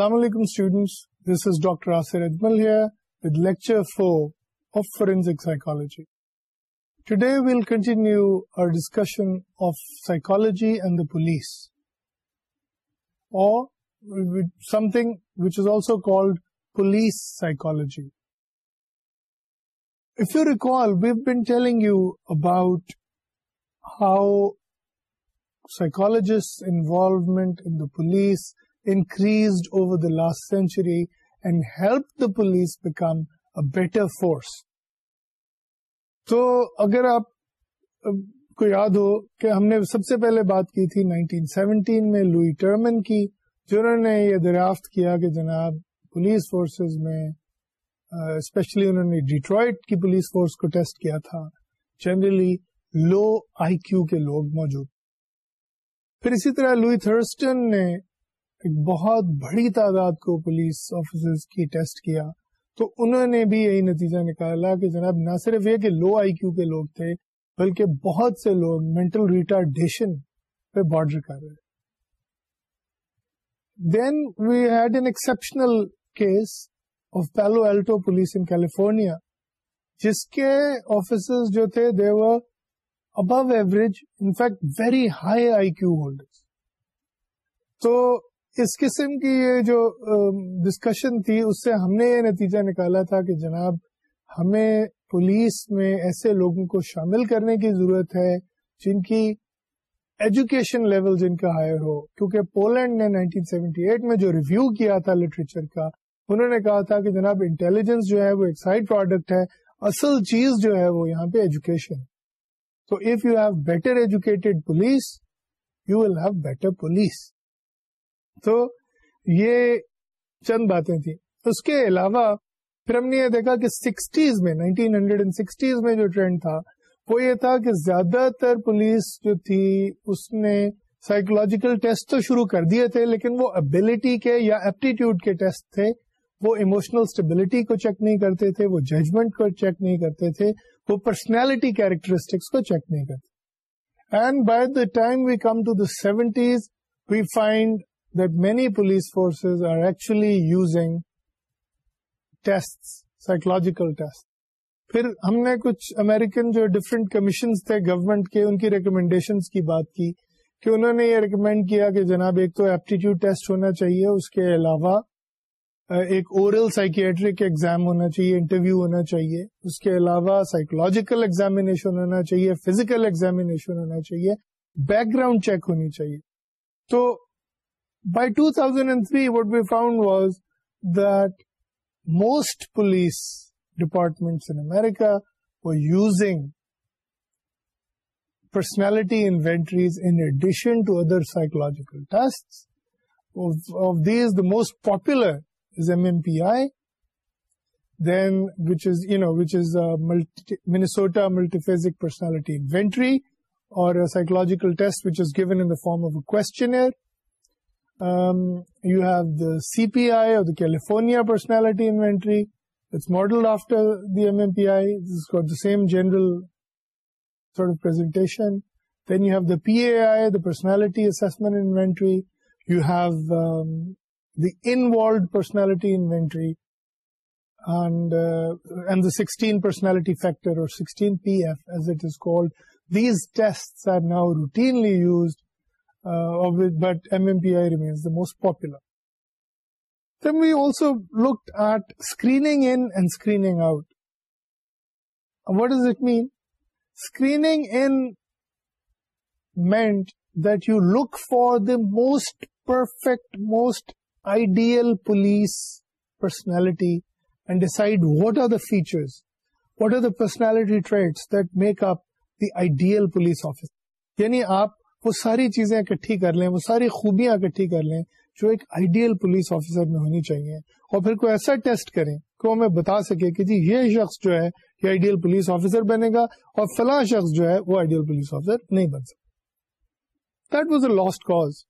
Assalamu alaikum students, this is Dr. Asir Ajmal here with lecture 4 of Forensic Psychology. Today we'll continue our discussion of psychology and the police, or something which is also called police psychology. If you recall, we've been telling you about how psychologists' involvement in the police increased over the last century and helped the police become a better force. تو اگر آپ کو یاد ہو کہ ہم نے سب سے پہلے بات کی تھی 1917 میں لوئی ٹرمن کی جنہوں نے یہ دریافت کیا کہ جناب پولیس فورسز میں اسپیشلی انہوں نے ڈیٹرائٹ کی پولیس فورس کو ٹیسٹ کیا تھا جنرلی لو آئی کیو کے لوگ موجود پھر اسی طرح لوئی تھرسٹن نے ایک بہت بڑی تعداد کو پولیس آفیسر کی ٹیسٹ کیا تو انہوں نے بھی یہی نتیجہ نکالا کہ جناب نہ صرف یہ کہ لو آئی کیو کے لوگ تھے بلکہ بہت سے لوگ مینٹل ریٹارڈیشن پہ بارڈر کر رہے then we had an exceptional case of Palo Alto police in California جس کے آفیسر جو تھے they were above average in fact very high I Q holder تو اس قسم کی یہ جو ڈسکشن تھی اس سے ہم نے یہ نتیجہ نکالا تھا کہ جناب ہمیں پولیس میں ایسے لوگوں کو شامل کرنے کی ضرورت ہے جن کی ایجوکیشن لیول جن کا ہائر ہو کیونکہ پولینڈ نے 1978 میں جو ریویو کیا تھا لٹریچر کا انہوں نے کہا تھا کہ جناب انٹیلیجنس جو ہے وہ ایک سائڈ پروڈکٹ ہے اصل چیز جو ہے وہ یہاں پہ ایجوکیشن تو if you have better educated police you will have better police تو یہ چند باتیں تھیں اس کے علاوہ پھر ہم نے یہ دیکھا کہ سکسٹیز میں نائنٹین ہنڈریڈ اینڈ سکسٹیز میں جو ٹرینڈ تھا وہ یہ تھا کہ زیادہ تر پولیس جو تھی اس نے سائیکولوجیکل ٹیسٹ تو شروع کر دیے تھے لیکن وہ ابلٹی کے یا ایپٹیٹیوڈ کے ٹیسٹ تھے وہ ایموشنل اسٹیبلٹی کو چیک نہیں کرتے تھے وہ ججمنٹ کو چیک نہیں کرتے تھے وہ پرسنالٹی کیریکٹرسٹکس کو چیک نہیں کرتے and by the time we come to the seventies we find that many police forces are actually using tests, psychological tests. پھر ہم نے کچھ امیرکن جو ڈفرینٹ کمیشن تھے گورمنٹ کے ان کی ریکمینڈیشن کی بات کی کہ انہوں نے یہ ریکمینڈ کیا کہ جناب ایک تو ایپٹیٹیوڈ ٹیسٹ ہونا چاہیے اس کے علاوہ ایک اورل سائکیٹرک ایگزام ہونا چاہیے انٹرویو ہونا چاہیے اس کے علاوہ سائیکولوجیکل ایگزامینیشن ہونا چاہیے فزیکل ایگزامینیشن ہونا چاہیے بیک گراؤنڈ چیک ہونی چاہیے تو by two thousand and three what we found was their police department America using پرسنالٹیشنجیکلر is M M P I denotes Minnesota multiphasic personality inventory logical form of a questionnaire you have the C P I personality M M P آئیشن then you he P E I you had personality factor P F these time routinely but M M P I remains the most popular دلسو look at screening in and out what does it mean screen in meant dig for the most perfect most ideal police personality and decide what are the features what are the personality traits that make up the ideal police officer یعنی آپ وہ ساری چیزیں اکٹھی کر لیں وہ ساری خوبیاں اکٹھی کر لیں جو ایک آئیڈیل پولیس آفیسر میں ہونی چاہیے اور پھر کوئی ایسا ٹیسٹ کریں کہ وہ ہمیں بتا سکے کہ جی یہ شخص جو ہے یہ آئیڈیل پولیس آفیسر بنے گا اور فلاں شخص جو ہے وہ آئیڈیل پولیس آفیسر نہیں بن سکتا that was a lost cause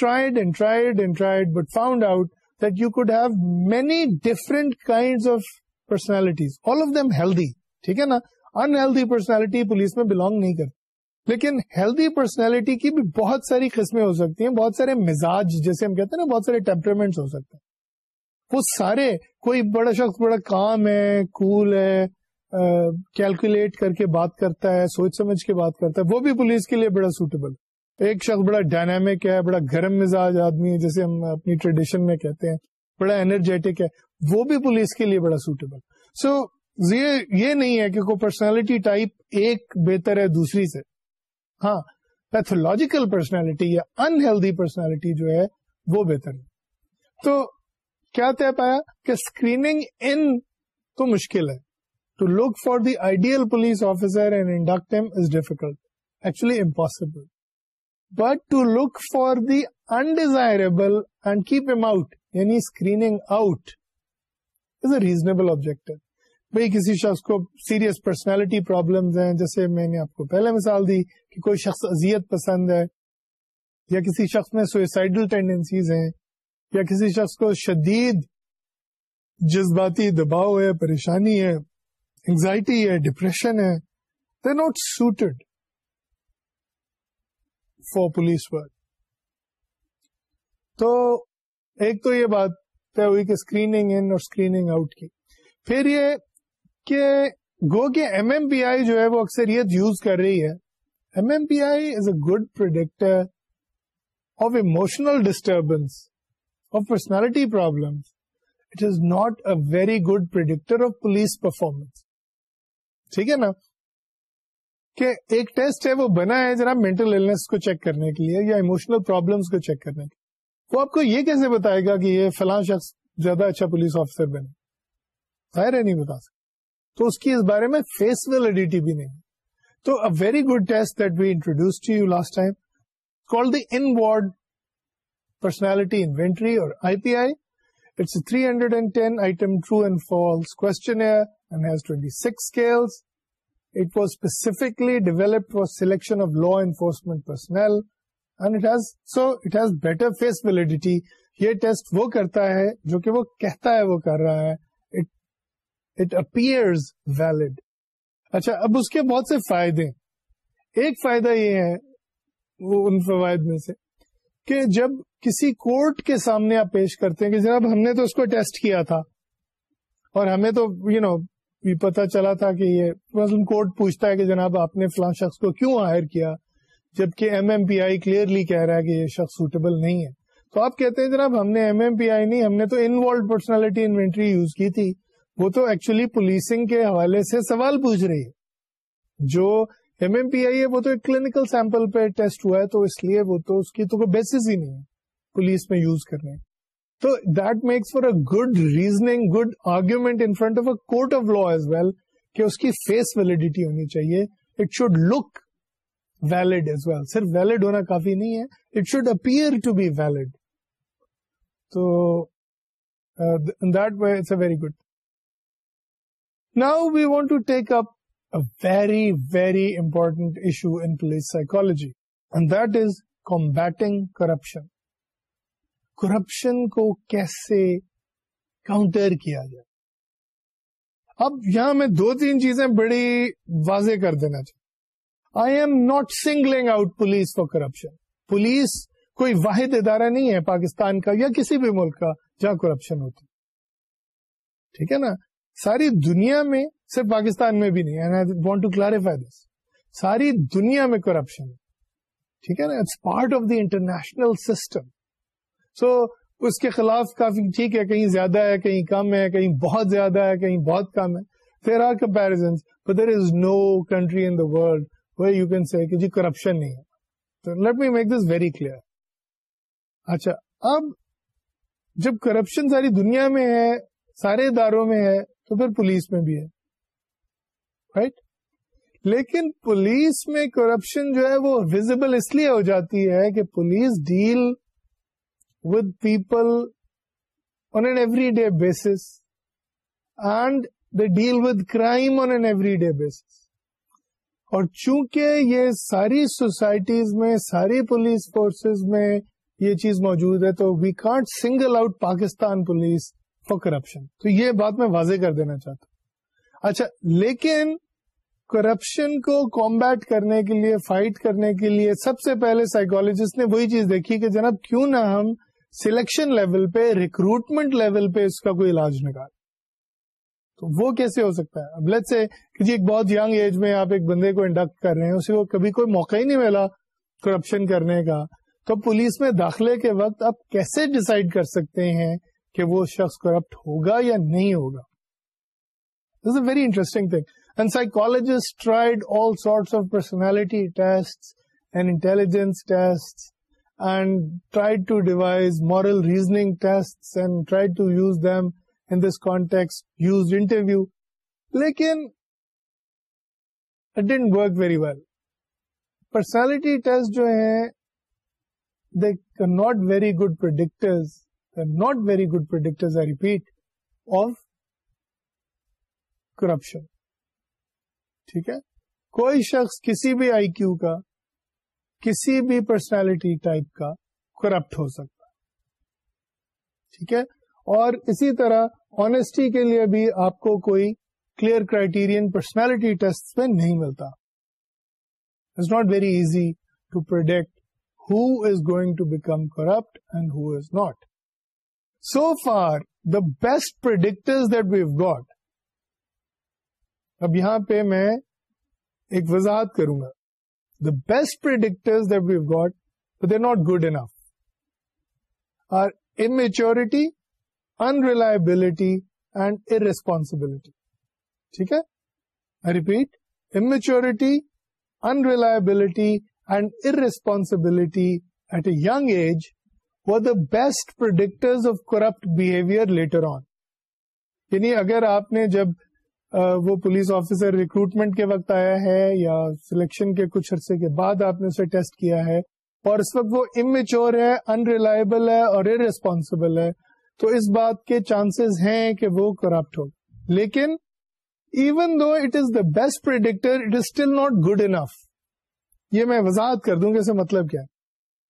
tried but found out that you could have many different kind of personalities all of them healthy ٹھیک ہے نا انہیلدی پرسنالٹی پولیس میں بلانگ نہیں کرتی لیکن ہیلدی پرسنالٹی کی بھی بہت ساری قسمیں ہو سکتی ہیں بہت سارے مزاج جیسے ہم کہتے ہیں نا بہت سارے ٹیمپرمنٹ ہو سکتے ہیں وہ سارے کوئی بڑا شخص بڑا کام ہے کول ہے کیلکولیٹ کر کے بات کرتا ہے سوچ سمجھ کے بات کرتا ہے وہ بھی پولیس کے لیے بڑا سوٹیبل ایک شخص بڑا ڈائنامک ہے بڑا گرم مزاج آدمی ہے جیسے ہم اپنی ٹریڈیشن میں کہتے ہیں بڑا انرجیٹک ہے وہ بھی پولیس کے لیے بڑا سوٹیبل سو یہ نہیں ہے کہ کوئی پرسنالٹی ٹائپ ایک بہتر ہے دوسری سے ہاں پیتھولوجیکل پرسنالٹی یا انہیلدی پرسنالٹی جو ہے وہ بہتر ہے تو کیا طے پایا کہ اسکریننگ ان تو مشکل ہے to look for the ideal police officer and is difficult actually impossible but to look for the undesirable and keep them out یعنی screening out is a reasonable object بھائی کسی شخص کو سیریس پرسنالٹی پرابلم جیسے میں نے آپ کو پہلے مثال دی کہ کوئی شخص اذیت پسند ہے یا کسی شخص میں سوئسائڈل ٹینڈینسیز ہیں یا کسی شخص کو شدید جذباتی دباؤ ہے پریشانی ہے انگزائٹی ہے ڈپریشن ہے they not suited for police work تو ایک تو یہ بات طے ہوئی کہ اسکریننگ ان اور اسکریننگ آؤٹ کی پھر یہ کہ گو کے ایم ایم پی آئی جو ہے وہ اکثریت یوز کر رہی ہے M M P I is a good predictor of emotional disturbance personality problem it is not a very good predictor of police performance ٹھیک ہے نا کہ ایک ٹیسٹ ہے وہ بنا ہے جناب مینٹل ایلنس کو چیک کرنے کے لیے یا اموشنل پرابلمس کو چیک کرنے کے لیے وہ آپ کو یہ کیسے بتائے گا کہ یہ فلاں شخص زیادہ اچھا پولیس آفیسر بنے ظاہر ہے نہیں بتا سکتا تو اس کی اس بارے میں فیس ویلڈیٹی بھی نہیں تو a very good test that we introduced to you last time call the Inwald personality inventory اور I P I it's three hundred and ten item true and false forty six specifically developed for selection of law enforcement personnel so it has better face validity یہ test وہ کرتا ہے جو کہ وہ کہتا ہے وہ کر رہا ہے اچھا اب اس کے بہت سے فائدے ایک فائدہ یہ ہے وہ ان فوائد میں سے کہ جب کسی کورٹ کے سامنے آپ پیش کرتے ہیں کہ جناب ہم نے تو اس کو ٹیسٹ کیا تھا اور ہمیں تو یو نو پتا چلا تھا کہ یہ کورٹ پوچھتا ہے کہ جناب آپ نے فلاں شخص کو کیوں ہائر کیا جبکہ M M P I clearly کہہ رہا ہے کہ یہ شخص سوٹیبل نہیں ہے تو آپ کہتے ہیں جناب ہم نے ایم ایم پی آئی نہیں ہم نے تو انوالو پرسنالٹی انوینٹری یوز کی تھی وہ تو ایکچولی پولیسنگ کے حوالے سے سوال پوچھ رہی ہے جو ایم ایم پی آئی ہے وہ تو ایک کلینکل سیمپل پہ ٹیسٹ ہوا ہے تو اس لیے وہ تو اس کی تو کوئی بیسز ہی نہیں ہے پولیس میں یوز کرنے تو that makes for a good reasoning good argument in front of a court of law as well کہ اس کی فیس ویلڈیٹی ہونی چاہیے it should look valid as well صرف ویلڈ ہونا کافی نہیں ہے it should appear to be valid تو that it's a very good want we want to take up very very important issue police police And and is combating corruption corruption کو کیسے counter کیا جائے اب یہاں میں دو تین چیزیں بڑی واضح کر دینا چاہوں I'm not singling out police for corruption police کوئی واحد ادارہ نہیں ہے پاکستان کا یا کسی بھی ملک کا جہاں کرپشن ہوتی ٹھیک ہے نا ساری دنیا میں صرف پاکستان میں بھی نہیں وانٹ ٹو کلیرفائی دس ساری دنیا میں کرپشن ٹھیک ہے نا it's part of the international system so اس کے خلاف کافی ٹھیک ہے کہیں زیادہ ہے کہیں کم ہے کہیں بہت زیادہ ہے کہیں بہت کم ہے there are comparison there is no country in the world you can see corruption نہیں ہے let me make this very clear اچھا اب جب کرپشن ساری دنیا میں ہے سارے اداروں میں ہے تو پھر پولیس میں بھی ہے رائٹ لیکن پولیس میں کرپشن جو ہے وہ ویزبل اس لیے ہو جاتی ہے کہ police deal with people on an every day basis and they deal with crime on an every day basis اور چونکہ یہ ساری سوسائٹیز میں ساری پولیس فورسز میں یہ چیز موجود ہے تو we can't single out Pakistan police for corruption تو یہ بات میں واضح کر دینا چاہتا ہوں اچھا لیکن کرپشن کو کمبیٹ کرنے کے لیے فائٹ کرنے کے لیے سب سے پہلے سائیکولوجسٹ نے وہی چیز دیکھی کہ جناب کیوں نہ ہم سلیکشن لیول پہ ریکروٹمنٹ لیول پہ اس کا کوئی علاج نکال تو وہ کیسے ہو سکتا ہے اب لیٹ سے کہ جی ایک بہت یگ ایج میں آپ ایک بندے کو انڈکٹ کر رہے ہیں اسے کبھی کوئی موقع ہی نہیں ملا کرپشن کرنے کا تو پولیس میں داخلے کے وقت آپ کیسے ڈسائڈ کر سکتے ہیں کہ وہ شخص کرپٹ ہوگا یا نہیں ہوگا this a very interesting thing and psychologist tried all sorts of personality test and intelligence test and try to devise moral reasoning test and to use them in this context use interview لیکن don't work very well personality test جو ہے not very good predictors not very good predictors I repeat of corruption ٹھیک ہے کوئی شخص کسی بھی آئی کیو کا کسی بھی پرسنالٹی ٹائپ کا کرپٹ ہو سکتا ٹھیک ہے اور اسی طرح آنےسٹی کے لیے بھی آپ کو کوئی کلیئر کرائیٹیرین پرسنالٹی ٹیسٹ میں نہیں ملتا it's not very easy to predict who is going to become corrupt and who is not so far the best predictors that we've got اب یہاں پہ میں ایک وضاحت کروں گا the best predictors that we've got they not good enough are immaturity unreliability and irresponsibility ٹھیک ہے repeat immaturity unreliability and irresponsibility at a young age the best predictors of corrupt behaviour later on یعنی اگر آپ نے جب وہ police officer recruitment کے وقت آیا ہے یا سلیکشن کے کچھ عرصے کے بعد آپ نے اسے ٹیسٹ کیا ہے اور اس وقت وہ امیچور ہے ان ریلائبل ہے اور ارسپانسبل ہے تو اس بات کے چانسز ہیں کہ وہ کرپٹ ہو لیکن even though it is the best predictor it is still not good enough یہ میں وضاحت کر دوں گا اسے مطلب کیا ہے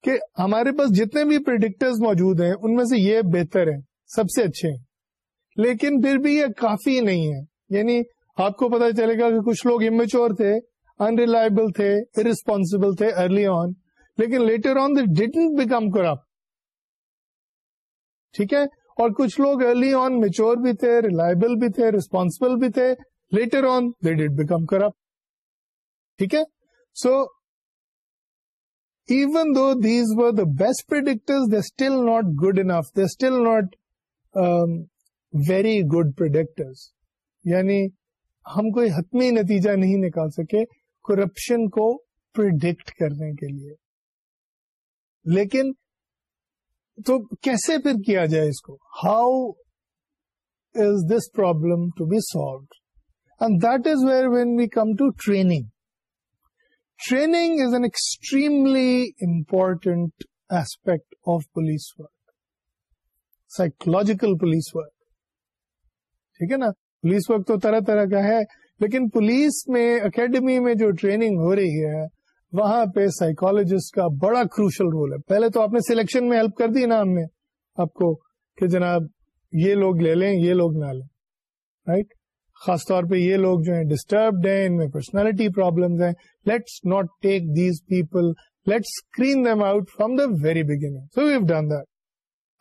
کہ ہمارے پاس جتنے بھی پرڈکٹرز موجود ہیں ان میں سے یہ بہتر ہیں سب سے اچھے ہیں لیکن پھر بھی یہ کافی نہیں ہے یعنی آپ کو پتا چلے گا کہ کچھ لوگ امیچور تھے ان ریلائبل تھے ارسپونسبل تھے ارلی آن لیکن later on they did become کر ٹھیک ہے اور کچھ لوگ ارلی آن میچور بھی تھے ریلائبل بھی تھے ریسپونسبل بھی تھے later on they did become کر ٹھیک ہے so even though these the the best predictors they still not good enough still still not very good predictors. یعنی ہم کوئی حتمی نتیجہ نہیں نکال سکے کرپشن کو پرڈکٹ کرنے کے لیے لیکن تو کیسے پھر کیا جائے اس کو how is this problem to be solved and that is where when we come to training training is an extremely important aspect of police work psychological police work ٹھیک ہے نا پولیس ورک تو طرح طرح کا ہے لیکن پولیس میں اکیڈمی میں جو ٹریننگ ہو رہی ہے وہاں پہ سائیکولوجسٹ کا بڑا کروشل رول ہے پہلے تو آپ نے سلیکشن میں ہیلپ کر دی نا ہم نے آپ کو کہ جناب یہ لوگ لے لیں یہ لوگ نہ لیں رائٹ خاص طور پہ یہ لوگ جو ہیں ڈسٹربڈ ہیں ان میں پرسنالٹی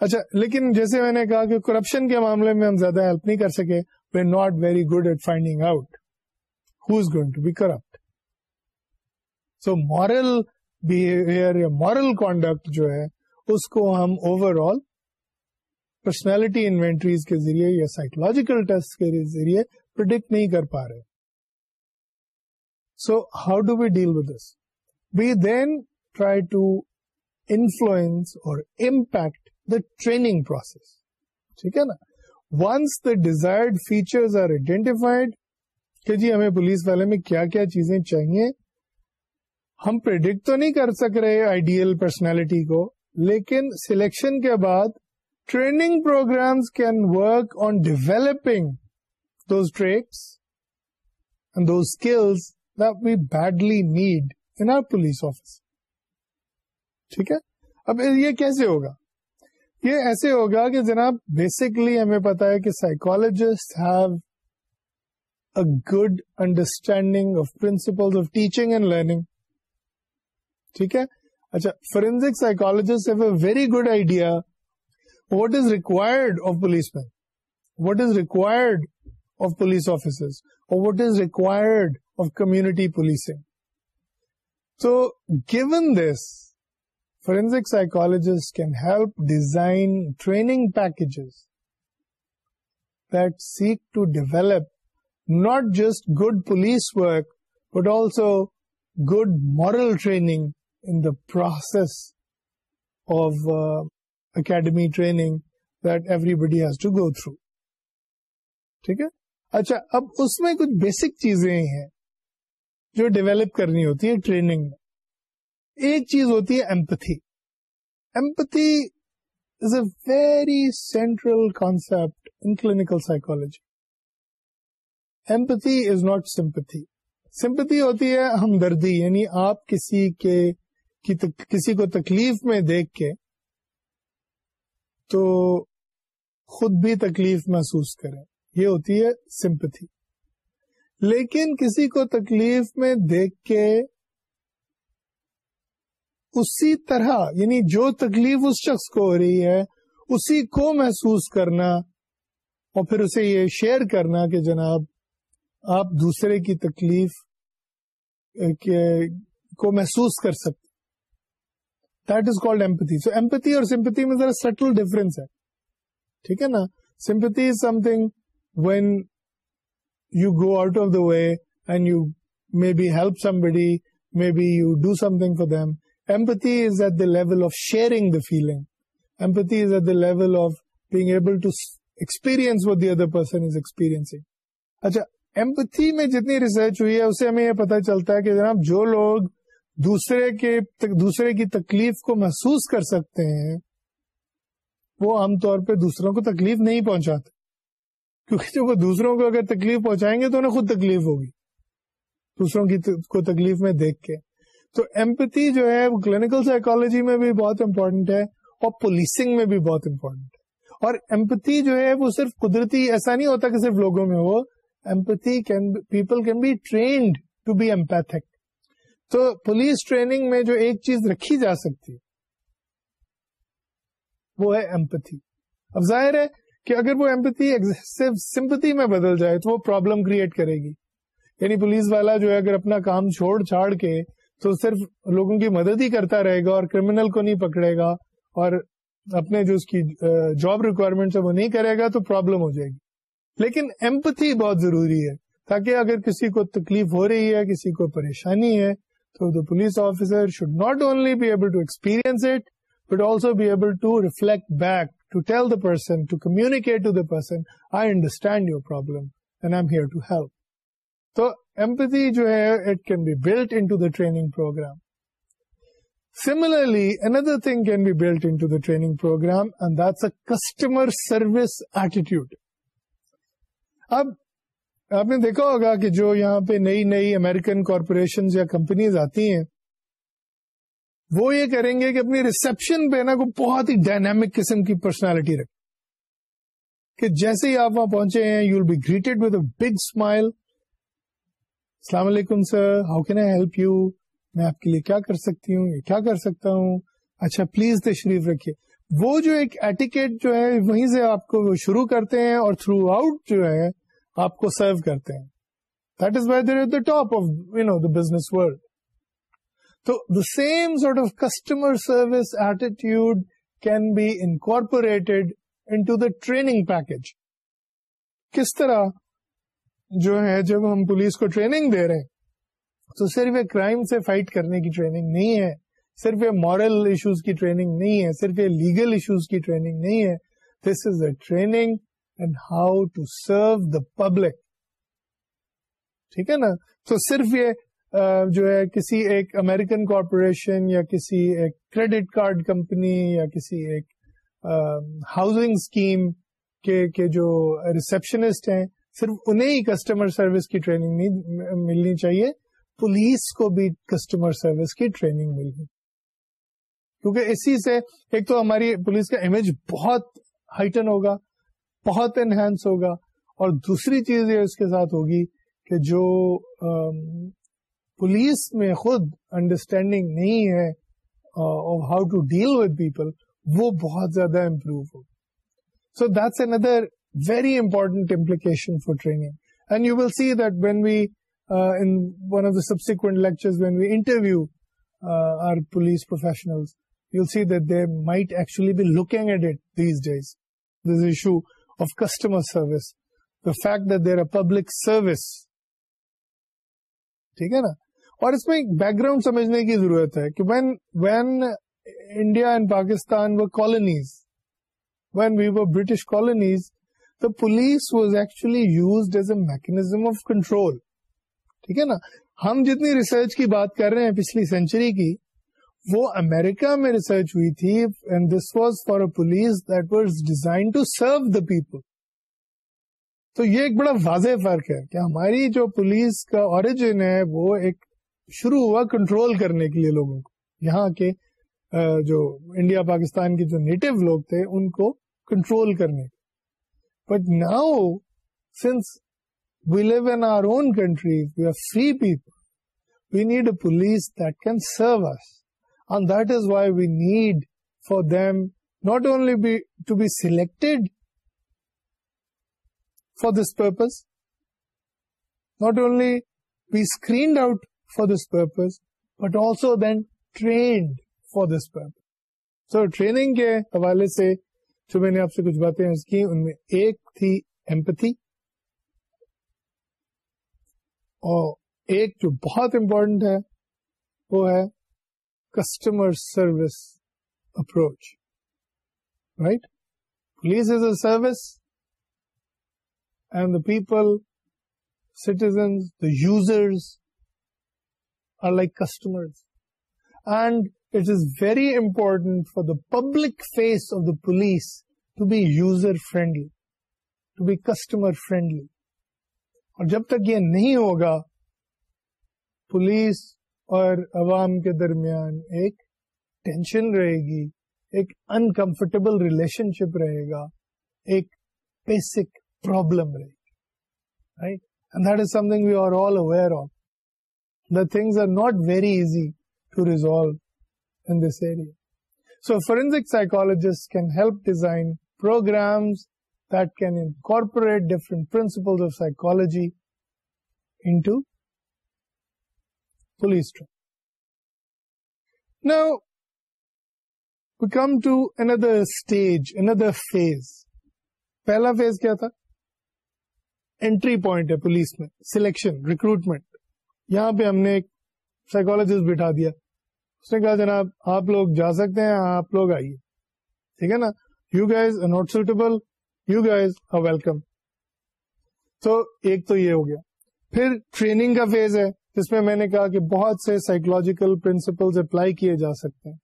اچھا، پرابلم جیسے میں نے کہا کہ کرپشن کے معاملے میں ہم زیادہ ہیلپ نہیں کر سکے we are not very good at finding out going to be corrupt so moral behaviour یا مورل کانڈکٹ جو ہے اس کو ہم اوور آل پرسنالٹی انوینٹریز کے ذریعے یا سائیکولوجیکل ٹیسٹ کے ذریعے پرڈکٹ نہیں کر پا رہے so how do we deal with this we then try to influence اور امپیکٹ دا ٹریننگ پروسیس ٹھیک ہے نا once the desired feature are identified کہ جی ہمیں پولیس والے میں کیا کیا چیزیں چاہیے ہم پرڈکٹ تو نہیں کر سک رہے آئیڈیل پرسنالٹی کو لیکن سلیکشن کے بعد training programs can work on developing those traits and those skills that we badly need in our police office. ٹھیک ہے اب یہ کیسے ہوگا یہ ایسے ہوگا کہ جناب بیسکلی ہمیں پتا ہے کہ psychologist have a good understanding of principle of teaching and learning ٹھیک ہے اچھا forensic psychologist a very good idea what is required of policeman what is required of police officers, or what is required of community policing. So given this, forensic psychologists can help design training packages that seek to develop not just good police work, but also good moral training in the process of uh, academy training that everybody has to go through. Okay? اچھا اب اس میں کچھ basic چیزیں ہیں جو develop کرنی ہوتی ہے ٹریننگ میں ایک چیز ہوتی ہے empathy empathy is a very central concept in clinical psychology empathy is not sympathy sympathy ہوتی ہے ہمدردی یعنی آپ کسی کے کسی کو تکلیف میں دیکھ کے تو خود بھی تکلیف محسوس کریں یہ ہوتی ہے سمپتھی لیکن کسی کو تکلیف میں دیکھ کے اسی طرح یعنی جو تکلیف اس شخص کو ہو رہی ہے اسی کو محسوس کرنا اور پھر اسے یہ شیئر کرنا کہ جناب آپ دوسرے کی تکلیف کو محسوس کر سکتے that is called empathy so empathy اور سمپتھی میں ذرا سٹل ڈفرینس ہے ٹھیک ہے نا sympathy is something when you go out of the way and you may be help somebody may be you do something for them empathy is at the level of sharing the feeling empathy is at the level of abilities with the other person is experience اچھا empathy میں جتنی research ہوئی ہے اسے ہمیں یہ پتا چلتا ہے کہ جناب جو لوگ دوسرے کی تکلیف کو محسوس کر سکتے ہیں وہ عام طور پہ دوسروں کو تکلیف نہیں پہنچاتے کیونکہ جب وہ دوسروں کو اگر تکلیف پہنچائیں گے تو انہیں خود تکلیف ہوگی دوسروں کی کو تکلیف میں دیکھ کے تو ایمپتی جو ہے کلینکل سائیکولوجی میں بھی بہت امپورٹنٹ ہے اور پولیسنگ میں بھی بہت امپورٹنٹ ہے اور ایمپتھی جو ہے وہ صرف قدرتی ایسا نہیں ہوتا کہ صرف لوگوں میں ہو empathy can people can be trained to be empathic تو پولیس ٹریننگ میں جو ایک چیز رکھی جا سکتی وہ ہے ایمپتھی اب ظاہر ہے کہ اگر وہ ایگزیسو سمپتی میں بدل جائے تو وہ پرابلم کریٹ کرے گی یعنی پولیس والا جو ہے اگر اپنا کام چھوڑ چھاڑ کے تو صرف لوگوں کی مدد ہی کرتا رہے گا اور کرمنل کو نہیں پکڑے گا اور اپنے جو اس کی جاب ریکوائرمنٹ وہ نہیں کرے گا تو پرابلم ہو جائے گی لیکن ایمپتھی بہت ضروری ہے تاکہ اگر کسی کو تکلیف ہو رہی ہے کسی کو پریشانی ہے تو the police officer should not only be able to experience it but also be able to reflect back to tell the person to communicate to the person I understand your problem تو ایمپی جو ہے training program similarly another thing can be built in training program and the customer service attitude اب آپ نے دیکھا ہوگا کہ جو یہاں پہ نئی نئی امیرکن کارپوریشن یا کمپنیز آتی ہیں وہ یہ کریں گے کہ اپنی ریسپشن پہ نا کو بہت ہی ڈائنامک قسم کی پرسنالٹی رکھ کہ جیسے ہی آپ وہاں پہنچے ہیں you will be greeted with a big smile السلام علیکم sir how can I help you میں آپ کے لیے کیا کر سکتی ہوں کیا کر سکتا ہوں اچھا پلیز تشریف رکھیے وہ جو ایک ایٹیکیٹ جو ہے وہیں سے آپ کو شروع کرتے ہیں اور تھرو آؤٹ جو ہے آپ کو سرو کرتے ہیں that is why they're at the top of you know the business world تو the same sort of customer service attitude can be incorporated in training package کس طرح جو ہے جب ہم پولیس کو ٹریننگ دے رہے ہیں تو صرف یہ کرائم سے فائٹ کرنے کی ٹریننگ نہیں ہے صرف یہ مورل ایشوز کی ٹریننگ نہیں ہے صرف یہ لیگل ایشوز کی ٹریننگ نہیں ہے this is a training and how to serve the public ٹھیک ہے نا تو صرف یہ جو ہے کسی ایک امریکن کارپوریشن یا کسی ایک کریڈٹ کارڈ کمپنی یا کسی ایک ہاؤزنگ ریسپشنسٹ ہیں صرف انہیں ہی کسٹمر سروس کی ٹریننگ نہیں ملنی چاہیے پولیس کو بھی کسٹمر سروس کی ٹریننگ ملنی کیونکہ اسی سے ایک تو ہماری پولیس کا امیج بہت ہائٹن ہوگا بہت انہینس ہوگا اور دوسری چیز یہ اس کے ساتھ ہوگی کہ جو پولیس میں خود انڈرسٹینڈنگ نہیں ہے how to deal with people وہ بہت زیادہ improve who so that's very important implication training and you will see that when we one of the subsequent lecture when we interview our police professional might actually be looking at it these days this issue of customer service service ٹھیک ہے نا اور اس میں back ground سمجھنے کی ضرورت ہے کہ پاکستان کالونیز وین وی و British colonies the police was actually used as a mechanism of control ٹھیک ہے نا ہم جتنی ریسرچ کی بات کر رہے ہیں پچھلی سینچری کی وہ امیرکا میں ریسرچ ہوئی تھی and this was for a police that was design to serve the people تو یہ ایک بڑا واضح فرق ہے کہ ہماری جو پولیس کا اوریجن ہے وہ ایک شروع ہوا کنٹرول کرنے کے لیے لوگوں کو یہاں کے جو انڈیا پاکستان کے جو نیٹو لوگ تھے ان کو کنٹرول کرنے کے but now since we live in our own countries we are free people we need a police that can serve us and that is why we need for them not only be to be selected for this purpose not only be screened out this purpose but also then trained for this purpose so training کے حوالے سے جو میں نے آپ سے کچھ باتیں کی ان میں ایک تھی ایمپتھی اور ایک جو بہت امپورٹینٹ ہے وہ ہے customer service approach right police is a service and the people citizen the users like customer and it is very important for the public face of the police to be user friendly to be customer friendly اور جب تک یہ نہیں ہوگا police اور عوام کے درمیان ایک ٹینشن رہے گی ایک انکمفرٹیبل ریلیشن شپ رہے گا ایک بیسک پرابلم رہے گی right and that is something we are all aware of things are not very easy to resolve this area so forensic psychologist can help design program then incorporate different principle of psychology in come to another stage another phase پہلا phase کیا تھا entry point ہے police میں selection recruitment یہاں پہ ہم نے ایک سائیکولوجسٹ بٹھا دیا اس نے کہا جناب آپ لوگ جا سکتے ہیں آپ لوگ آئیے ٹھیک ہے نا you are not suitable you are welcome تو ایک تو یہ ہو گیا پھر ٹریننگ کا فیز ہے جس میں میں نے کہا کہ بہت سے سائیکولوجیکل پرنسپل اپلائی کیے جا سکتے ہیں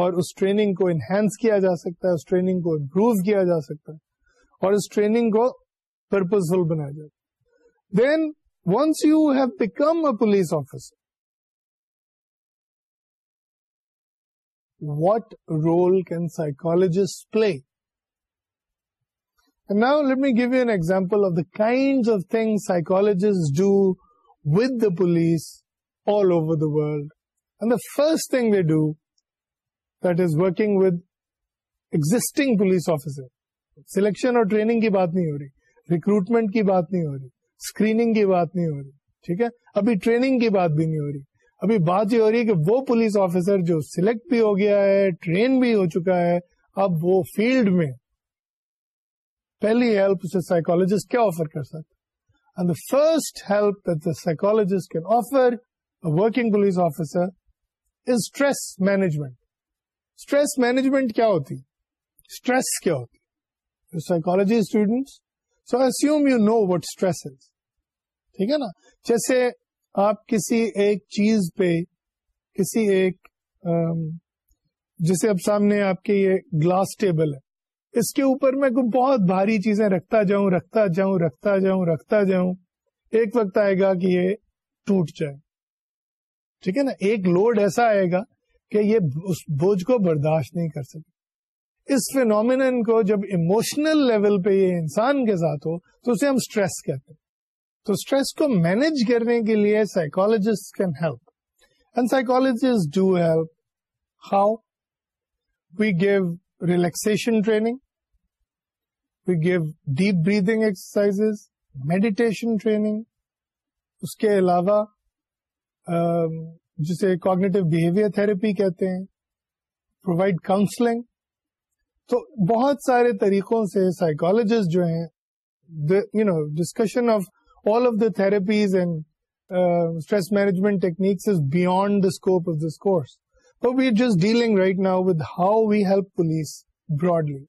اور اس ٹریننگ کو انہینس کیا جا سکتا ہے اس ٹریننگ کو امپروو کیا جا سکتا ہے اور اس ٹریننگ کو پرپزفل بنایا جا سکتا then once you have become a police officer what role can psychologist play now let me give you an example of the kind of thing psychologies do with the police all over the world and the first thing we do that is working with existing police officer selection اور training کی بات نہیں ہو رہی recruitment کی بات نہیں ہو رہی screening کی بات نہیں ہو رہی ٹھیک ہے ابھی ٹریننگ کی بات بھی نہیں ہو رہی ابھی بات یہ ہو رہی ہے کہ وہ پولیس آفیسر جو سلیکٹ بھی ہو گیا ہے ٹرین بھی ہو چکا ہے اب وہ فیلڈ میں پہلی ہیلپ اسے سائیکولوجسٹ کیا آفر کر سکتا and the first help psychologist can offer working police officer is stress management stress management کیا ہوتی اسٹریس کیا ہوتی psychology students so you know what stress is ٹھیک ہے نا جیسے آپ کسی ایک چیز پہ کسی ایک جیسے اب سامنے آپ کے یہ گلاس ٹیبل ہے اس کے اوپر میں کوئی بہت بھاری چیزیں رکھتا جاؤں رکھتا جاؤں رکھتا جاؤں رکھتا جاؤں ایک وقت آئے گا کہ یہ ٹوٹ جائے ٹھیک ہے نا ایک لوڈ ایسا آئے گا کہ یہ اس بوجھ کو برداشت نہیں کر سکے اس فینومین کو جب اموشنل لیول پہ یہ انسان کے ساتھ ہو تو اسے ہم اسٹریس کہتے ہیں تو اسٹریس کو مینج کرنے کے لیے psychologist can help and psychologist do help how we give relaxation training we give deep breathing exercise meditation training اس کے علاوہ جسے کوگنیٹو بہیویئر تھراپی کہتے ہیں پرووائڈ کاؤنسلنگ تو بہت سارے طریقوں سے سائیکولوجسٹ جو ہیں you know discussion of all of all of the therapies and stress management techniques با اسکوپ آف دس کورس جس ڈیلنگ رائٹ نا with how we help police broadly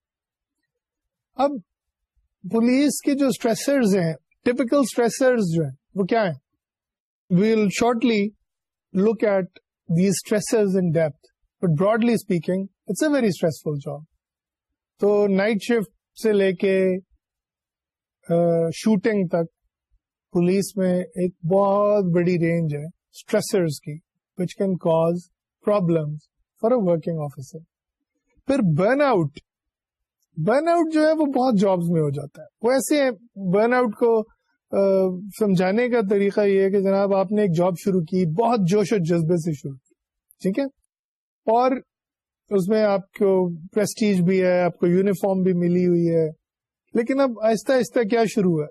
اب پولیس کے جو اسٹریسرز ہیں ٹپکل اسٹریسر وہ کیا ہے we will shortly look at the stress in depth but broadly speaking it's a very stressful job تو نائٹ شیفٹ سے لے کے شوٹنگ تک پولیس میں ایک بہت بڑی رینج ہے اسٹریسرز کی which can cause problem for a working officer پھر برن آؤٹ برن آؤٹ جو ہے وہ بہت جابس میں ہو جاتا ہے وہ ایسے برن آؤٹ کو سمجھانے کا طریقہ یہ ہے کہ جناب آپ نے ایک جاب شروع کی بہت جوش و جذبے سے شروع کی ٹھیک ہے اور اس میں آپ کو پرسٹیج بھی ہے آپ کو یونیفارم بھی ملی ہوئی ہے لیکن اب آہستہ آہستہ کیا شروع ہے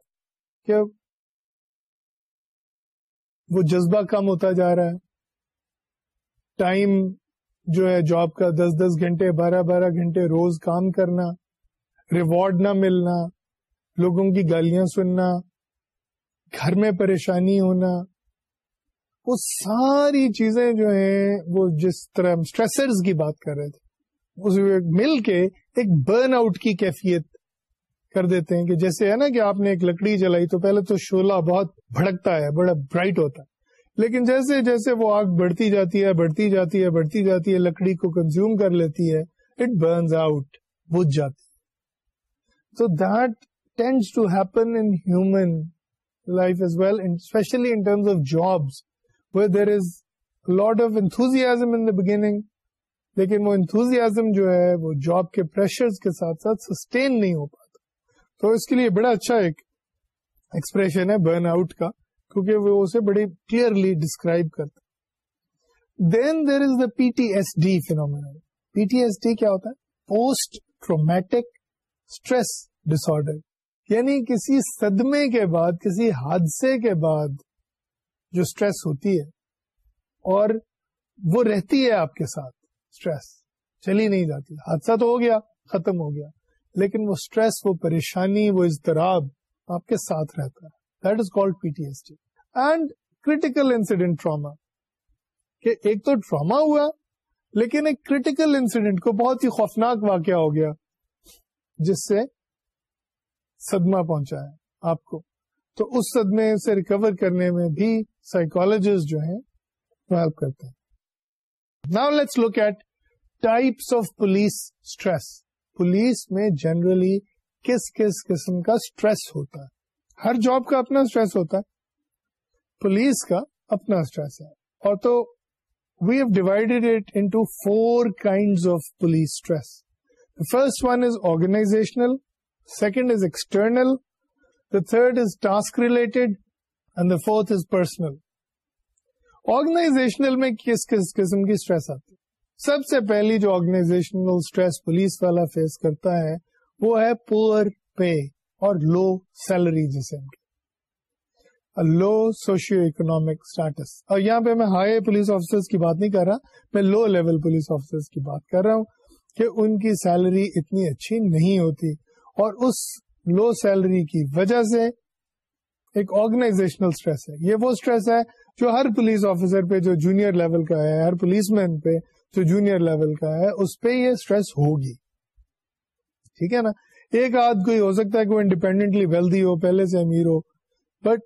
کہ وہ جذبہ کم ہوتا جا رہا ہے ٹائم جو ہے جاب کا دس دس گھنٹے بارہ بارہ گھنٹے روز کام کرنا ریوارڈ نہ ملنا لوگوں کی گالیاں سننا گھر میں پریشانی ہونا وہ ساری چیزیں جو ہیں وہ جس طرح اسٹریسرز کی بات کر رہے تھے اس مل کے ایک برن آؤٹ کی کیفیت کر دیتے ہیں کہ جیسے ہے نا کہ آپ نے ایک لکڑی جلائی تو پہلے تو شولہ بہت بھڑکتا ہے بڑا برائٹ ہوتا ہے لیکن جیسے جیسے وہ آگ بڑھتی جاتی ہے بڑھتی جاتی ہے بڑھتی جاتی ہے لکڑی کو کنزیوم کر لیتی ہے اٹ برنز آؤٹ بج جاتی تو that tends to happen in human life well especially in terms of job there is lot of enthusiasm in the beginning لیکن وہ انتوزیازم جو ہے وہ جاب کے پریشر کے ساتھ ساتھ سسٹین نہیں ہو پاتا تو اس کے لیے بڑا اچھا ایکسپریشن ہے برن آؤٹ کا کیونکہ وہ اسے بڑی کلیئرلی ڈسکرائب کرتا then there is the P T S D phenomenon P T S D کیا ہوتا ہے پوسٹ ٹرومیٹک اسٹریس آرڈر یعنی کسی صدمے کے بعد کسی حادثے کے بعد جو اسٹریس ہوتی ہے اور وہ رہتی ہے آپ کے ساتھ اسٹریس چلی نہیں جاتی حادثہ تو ہو گیا ختم ہو گیا لیکن وہ اسٹریس وہ پریشانی وہ اضطراب آپ کے ساتھ رہتا ہے that is called P T S D and critical incident trauma کہ ایک تو ٹراما ہوا لیکن ایک کریٹیکل انسیڈنٹ کو بہت ہی خوفناک واقعہ ہو گیا جس سے صدمہ پہنچا ہے آپ کو تو اس صدمے سے ریکور کرنے میں بھی سائیکولوجسٹ جو ہیں وہ ہیلپ کرتے ہیں now let's look at types of police stress police میں جنرلی کس کس قسم کا اسٹریس ہوتا ہے ہر جاب کا اپنا اسٹریس ہوتا ہے پولیس کا اپنا اسٹریس ہے اور تو we have divided it into four kind of police stress first one is organisational second is external the third is task related and the fourth is personal organisational میں کس کس قسم کی اسٹریس آتی ہے سب سے پہلی جو آرگنائزیشنل اسٹریس پولیس والا فیس کرتا ہے وہ ہے پوئر پے اور لو سیلری جسے لو سوشیو اکنامک اسٹیٹس اور یہاں پہ میں ہائی پولیس آفیسر کی بات نہیں کر رہا میں لو لیول پولیس آفیسر کی بات کر رہا ہوں کہ ان کی سیلری اتنی اچھی نہیں ہوتی اور اس لو سیلری کی وجہ سے ایک آرگنائزیشنل اسٹریس ہے یہ وہ اسٹریس ہے جو ہر پولیس آفیسر پہ جو جونیئر لیول کا ہے ہر پولیس مین پہ جو جونیئر لیول کا ہے اس پہ یہ اسٹریس ہوگی ٹھیک ہے نا ایک آدھ کوئی ہو سکتا ہے کہ وہ انڈیپینڈنٹلی ویلدی ہو پہلے سے امیر ہو but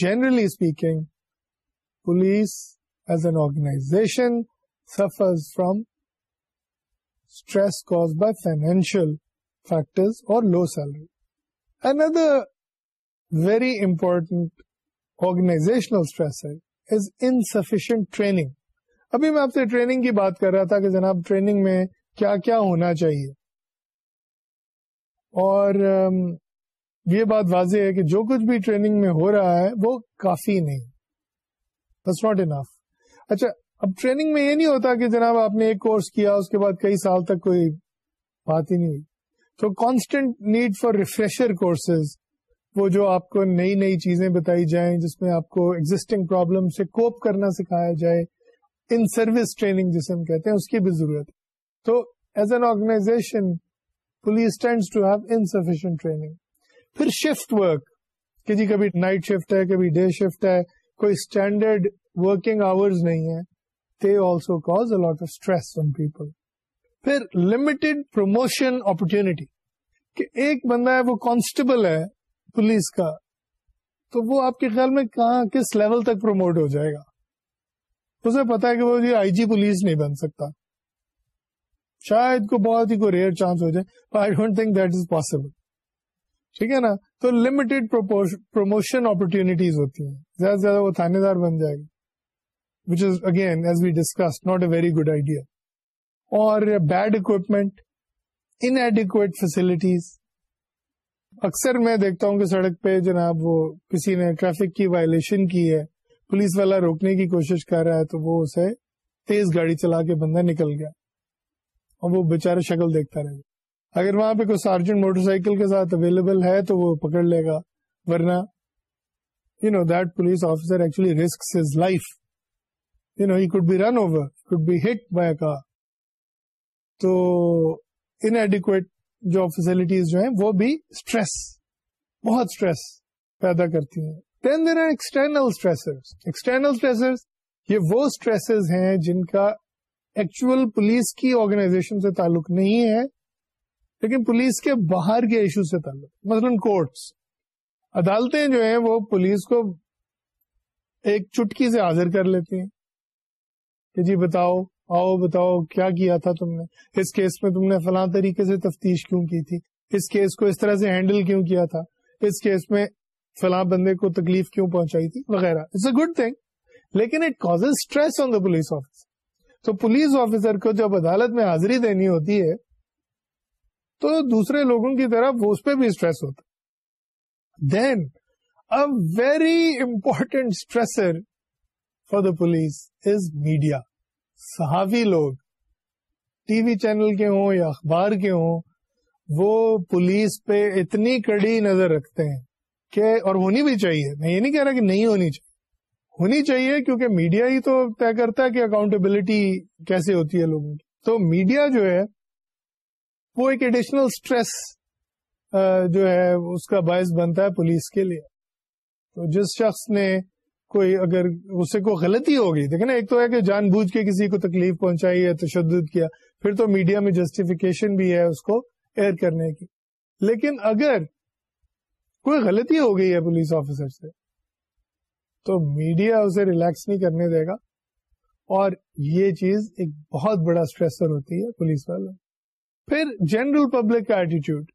generally speaking police as an organisation suffer from stress cause by financial factors اور low salary another very important organisational stress ہے از انسفیشنٹ ٹریننگ ابھی میں آپ سے ٹریننگ کی بات کر رہا تھا کہ جناب ٹریننگ میں کیا کیا ہونا چاہیے اور یہ بات واضح ہے کہ جو کچھ بھی ٹریننگ میں ہو رہا ہے وہ کافی نہیں دس ناٹ انف اچھا اب ٹریننگ میں یہ نہیں ہوتا کہ جناب آپ نے ایک کورس کیا اس کے بعد کئی سال تک کوئی بات ہی نہیں ہوئی تو constant need for refresher courses وہ جو آپ کو نئی نئی چیزیں بتائی جائیں جس میں آپ کو ایگزٹنگ پرابلم سے کوپ کرنا سکھایا جائے ان سروس ٹریننگ جسے ہم کہتے ہیں اس کی بھی ضرورت ہے تو as an organisation police tends to have in training پھر شفٹ ورک کہ جی کبھی نائٹ شفٹ ہے کبھی ڈے شفٹ ہے کوئی اسٹینڈرڈ ورکنگ آور نہیں ہے they also cause a lot of stress on people پھر لمیٹڈ پروموشن اپرچونیٹی ایک بندہ ہے وہ کانسٹیبل ہے پولیس کا تو وہ آپ کے خیال میں کہاں کس لیول تک پروموٹ ہو جائے گا اسے پتا ہے کہ وہ آئی جی پولیس نہیں بن سکتا شاید کو بہت ہی کوئی ریئر چانس ہو جائے don't think that is possible ٹھیک ہے نا تو لمیٹڈ پروموشن اپرچونیٹیز ہوتی ہیں زیادہ زیادہ وہ تھانے دار بن جائے گا which is again as we discuss not a very good idea اور بیڈ اکوپمنٹ ایڈیکویٹ فیسلٹیز اکثر میں دیکھتا ہوں کہ سڑک پہ جناب وہ کسی نے ٹریفک کی وائلشن کی ہے پولیس والا روکنے کی کوشش کر رہا ہے تو وہ اسے تیز گاڑی چلا کے بندہ نکل گیا اور وہ بےچارے شکل دیکھتا رہے گا اگر وہاں پہ کوئی سارجنٹ موٹر سائیکل کے ساتھ اویلیبل ہے تو وہ پکڑ لے گا ورنہ you know that police officer actually risk his life you know he could be run over be hit by car تو انڈیکویٹ جو فیسلٹیز جو ہیں وہ بھی اسٹریس بہت اسٹریس پیدا کرتی ہیں ایکسٹرنل ایکسٹرنل یہ وہ اسٹریسز ہیں جن کا ایکچوئل پولیس کی آرگنائزیشن سے تعلق نہیں ہے لیکن پولیس کے باہر کے ایشو سے تعلق مثلا کورٹس عدالتیں جو ہیں وہ پولیس کو ایک چٹکی سے حاضر کر لیتی ہیں کہ جی بتاؤ آؤ بتاؤ کیا کیا تھا تم نے اس کیس میں تم نے فلاں طریقے سے تفتیش کیوں کی تھی اس کیس کو اس طرح سے ہینڈل کیوں کیا تھا اس کیس میں فلاں بندے کو تکلیف کیوں پہنچائی تھی وغیرہ اٹس اے گڈ تھنگ لیکن it cause stress on the police officer تو پولیس آفیسر کو جب عدالت میں حاضری دینی ہوتی ہے تو دوسرے لوگوں کی طرف اس پہ بھی اسٹریس ہوتا then a very important stressor for the police is media صحافی لوگ ٹی وی چینل کے ہوں یا اخبار کے ہوں وہ پولیس پہ اتنی کڑی نظر رکھتے ہیں کہ اور ہونی بھی چاہیے میں یہ نہیں کہہ رہا کہ نہیں ہونی چاہیے ہونی چاہیے کیونکہ میڈیا ہی تو طے کرتا ہے کہ اکاؤنٹبلٹی کیسے ہوتی ہے لوگوں کی تو میڈیا جو ہے وہ ایک ایڈیشنل اسٹریس جو ہے اس کا باعث بنتا ہے پولیس کے لیے تو جس شخص نے کوئی اگر اس سے کوئی غلطی ہو گئی دیکھے نا ایک تو ہے کہ جان بوجھ کے کسی کو تکلیف پہنچائی ہے تشدد کیا پھر تو میڈیا میں جسٹیفیکیشن بھی ہے اس کو ایئر کرنے کی لیکن اگر کوئی غلطی ہو گئی ہے پولیس آفیسر سے تو میڈیا اسے ریلیکس نہیں کرنے دے گا اور یہ چیز ایک بہت بڑا اسٹریسر ہوتی ہے پولیس والا پھر جنرل پبلک کا ایٹیچیوڈ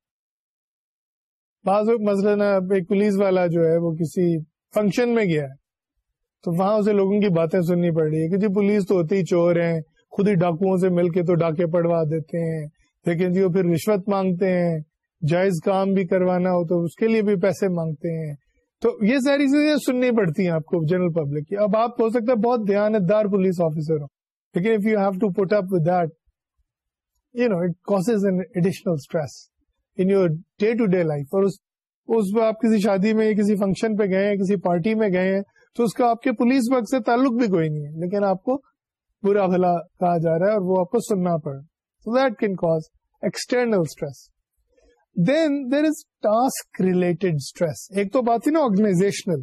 بعض مثلاً ایک پولیس والا جو ہے وہ کسی فنکشن میں گیا ہے تو وہاں اسے لوگوں کی باتیں سننی پڑ رہی ہے کہ جی پولیس تو ہوتی چور ہیں خود ہی ڈاکوؤں سے مل کے تو ڈاکے پڑوا دیتے ہیں لیکن جی وہ پھر رشوت مانگتے ہیں جائز کام بھی کروانا ہو تو اس کے لیے بھی پیسے مانگتے ہیں تو یہ ساری چیزیں سننی پڑتی ہیں آپ کو جنرل پبلک کی اب آپ ہو سکتا ہے بہت دھیان دار پولیس آفیسر ہو لیکن if you have to put up that you know it ups an additional stress in your day to day life اور اس آپ کسی شادی میں کسی فنکشن پہ گئے ہیں کسی پارٹی میں گئے ہیں تو اس کا آپ کے پولیس وقت سے تعلق بھی کوئی نہیں ہے لیکن آپ کو برا بھلا کہا جا رہا ہے اور وہ آپ کو سننا پڑ that can cause external stress then there is task related stress ایک تو بات تھی نا آرگنائزیشنل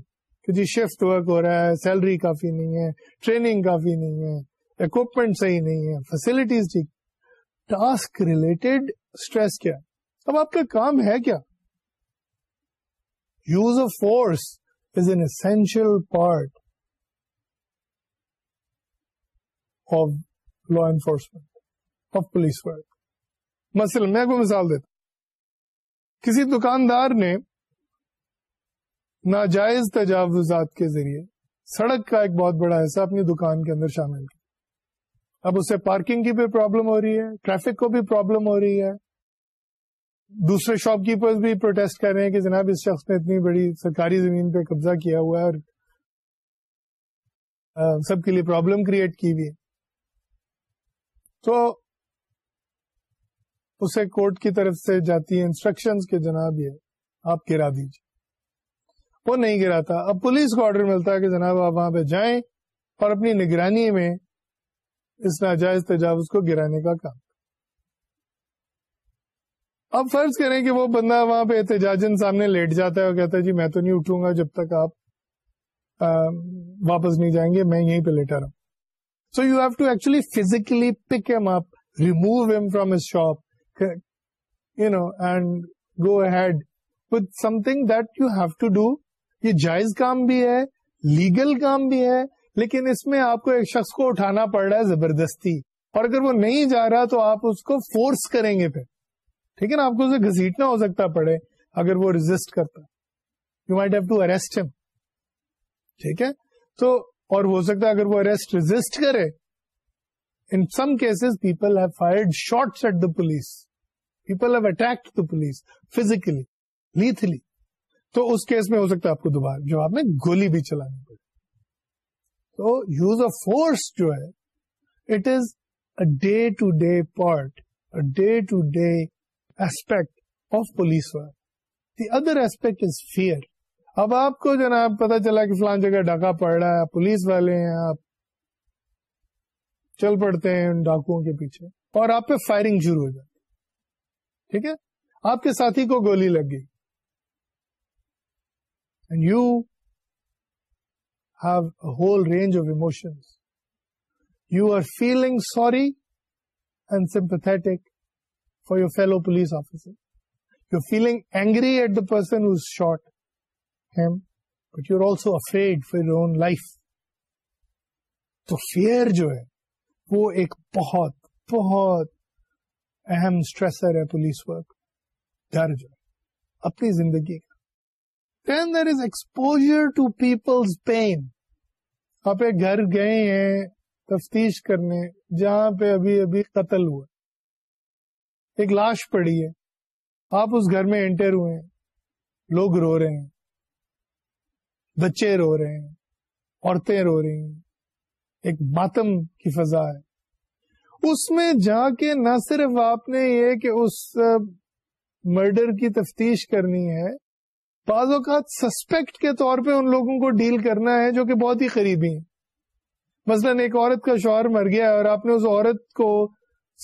جی شفٹ ورک ہو رہا ہے سیلری کافی نہیں ہے ٹریننگ کافی نہیں ہے اکوپمنٹ صحیح نہیں ہے فیسلٹیز ٹھیک ٹاسک ریلیٹڈ اسٹریس کیا اب آپ کا کام ہے کیا use of force is an essential part of law enforcement of police work مسل میں کوئی مثال دیتا ہوں کسی دکاندار نے ناجائز تجاوزات کے ذریعے سڑک کا ایک بہت بڑا حصہ اپنی دکان کے اندر شامل کیا اب اس سے پارکنگ کی بھی پرابلم ہو رہی ہے ٹریفک کو بھی پرابلم ہو رہی ہے دوسرے شاپ کیپرز بھی پروٹیسٹ کر رہے ہیں کہ جناب اس شخص نے اتنی بڑی سرکاری زمین پہ قبضہ کیا ہوا ہے اور سب کے لیے پرابلم کریٹ کی بھی تو اسے کورٹ کی طرف سے جاتی ہے انسٹرکشن جناب یہ آپ گرا دیجیے وہ نہیں گراتا اب پولیس کو آرڈر ملتا ہے کہ جناب آپ وہاں پہ جائیں اور اپنی نگرانی میں اس ناجائز تجاوز کو گرانے کا کام اب فرض کریں کہ وہ بندہ وہاں پہ احتجاجن سامنے لیٹ جاتا ہے اور کہتا ہے جی میں تو نہیں اٹھوں گا جب تک آپ واپس نہیں جائیں گے میں یہیں پہ لیٹا رہا ہوں so you have to actually physically pick M up remove am from us shop you know and go with with some you have to do یہ جائز کام بھی ہے لیگل کام بھی ہے لیکن اس میں آپ کو ایک شخص کو اٹھانا پڑ رہا ہے زبردستی اور اگر وہ نہیں جا رہا تو آپ اس کو فورس کریں گے پھر ٹھیک ہے نا آپ کو اسے گھسیٹنا ہو سکتا پڑے اگر وہ ریزسٹ کرتا you might have to arrest him ٹھیک ہے تو اور ہو سکتا ہے اگر وہ اریسٹ ریزسٹ کرے in some cases people have fired shot at the police people have attacked the police physically lethally تو اس کیس میں ہو سکتا ہے آپ کو دوبارہ جواب میں گولی بھی چلانی پڑی تو یوز آف فورس جو ہے it is a day to day part day to day aspect of police the other aspect is fear اب آپ کو جو پتا چلا کہ فلان جگہ ڈاکہ پڑ رہا ہے پولیس والے ہیں آپ چل پڑتے ہیں ان ڈاکوؤں کے پیچھے اور آپ پہ فائرنگ شروع ہو جائے ٹھیک ہے آپ کے ساتھی کو گولی لگ گئی and you have whole range of emotion you are feeling sorry and sympathetic for your fellow police officer you feeling angry at the person shot him but you are also afraid for your own life تو fear جو ہے وہ ایک بہت بہت اہم stressor ہے police work ڈر جو اپنی زندگی کا then there is exposure to people's pain آپ گھر گئے ہیں تفتیش کرنے جہاں پہ ابھی ابھی قتل ہوا ایک لاش پڑی ہے آپ اس گھر میں انٹر ہوئے ہیں لوگ رو رہے ہیں بچے رو رہے ہیں عورتیں رو رہی ہیں ایک ماتم کی فضا ہے اس میں جا کے نہ صرف آپ نے یہ کہ اس مرڈر کی تفتیش کرنی ہے بعض اوقات سسپیکٹ کے طور پہ ان لوگوں کو ڈیل کرنا ہے جو کہ بہت ہی قریبی ہیں مثلا ایک عورت کا شوہر مر گیا اور آپ نے اس عورت کو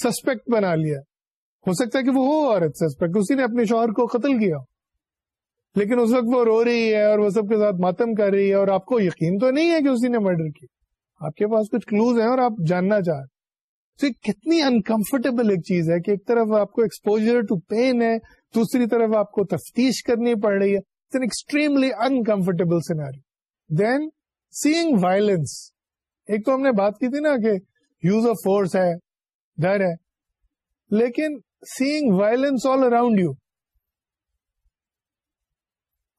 سسپیکٹ بنا لیا ہو سکتا ہے کہ وہ ہو عورت سسپیکٹ اسی نے اپنے شوہر کو قتل کیا لیکن اس وقت وہ رو رہی ہے اور وہ سب کے ساتھ ماتم کر رہی ہے اور آپ کو یقین تو نہیں ہے کہ اسی نے مرڈر کی آپ کے پاس کچھ کلوز ہیں اور آپ جاننا چاہ رہے تو کتنی انکمفرٹیبل ایک چیز ہے کہ ایک طرف آپ کو ایکسپوجر ٹو پین ہے دوسری طرف آپ کو تفتیش کرنی پڑ رہی ہے extremely uncomfortable scenario then seeing violence ایک تو ہم نے بات کی تھی نا کہ یوز آف فورس ہے ڈر ہے لیکن seeing violence all around you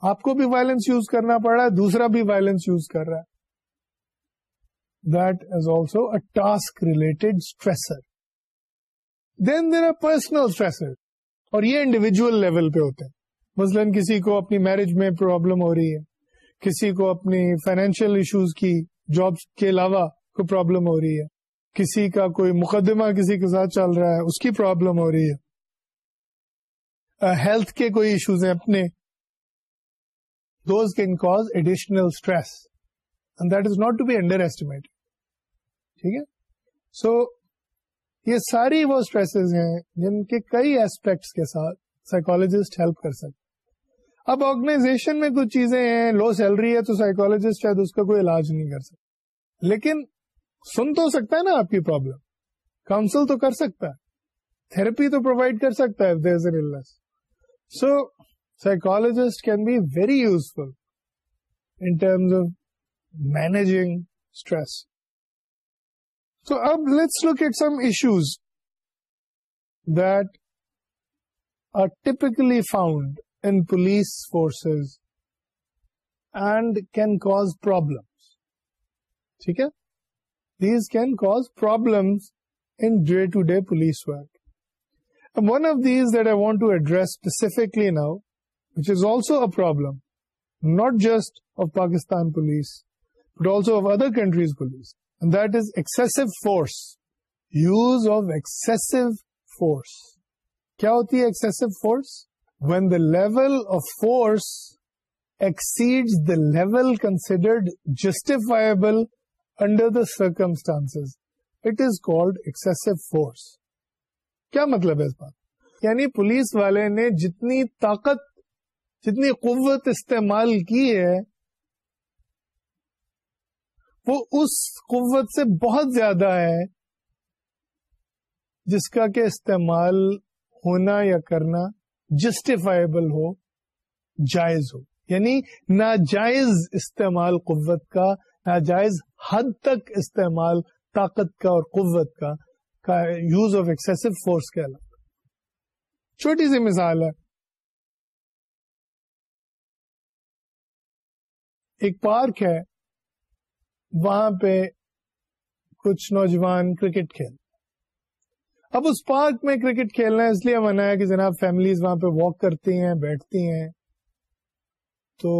آپ کو بھی وائلنس یوز کرنا پڑ رہا ہے دوسرا بھی وائلنس یوز کر رہا ہے that is also a task-related stressor. Then there are personal stressors. اور یہ انڈیویژل لیول پہ ہوتے ہیں مثلاً کسی کو اپنی میرج میں پرابلم ہو رہی ہے کسی کو اپنی فائنینشیل ایشوز کی جاب کے علاوہ کوئی پرابلم ہو رہی ہے کسی کا کوئی مقدمہ کسی کے ساتھ چل رہا ہے اس کی پرابلم ہو رہی ہے ہیلتھ uh, کے کوئی ایشوز ہیں اپنے those can cause additional stress and that is not to be underestimate ٹھیک ہے سو یہ ساری وہ اسٹریس ہیں جن کے کئی ایسپیکٹس کے ساتھ سائیکولوجسٹ ہیلپ کر سکتے اب آرگنائزیشن میں کچھ چیزیں ہیں لو سیلری ہے تو سائیکولوجسٹ شاید اس کا کوئی علاج نہیں کر سکتا لیکن سن تو سکتا ہے نا آپ کی پرابلم کاؤنسل تو کر سکتا ہے تھرپی تو پرووائڈ کر سکتا ہے so psychologist can be very useful in terms of managing stress تو اب let's look at some issues that are typically found in police forces and can cause problem ٹھیک ہے these can cause problem in day to day police work one of these that I want to address specifically now which is also a problem not just of Pakistan police but also of other countries police that is excessive force use of excessive force کیا ہوتی ہے excessive force when the level of force exceed the level considered justifiable under the circumstance it is called excessive force کیا مطلب ہے اس بات یعنی police والے نے جتنی طاقت جتنی قوت استعمال کی ہے وہ اس قوت سے بہت زیادہ ہے جس کا کہ استعمال ہونا یا کرنا جسٹیفائبل ہو جائز ہو یعنی ناجائز استعمال قوت کا ناجائز حد تک استعمال طاقت کا اور قوت کا یوز آف ایکسیسو فورس کے علاوہ چھوٹی سی مثال ہے ایک پارک ہے وہاں پہ کچھ نوجوان کرکٹ کھیل اب اس پارک میں کرکٹ کھیلنا اس لیے منع ہے کہ جناب فیملیز وہاں پہ واک کرتی ہیں بیٹھتی ہیں تو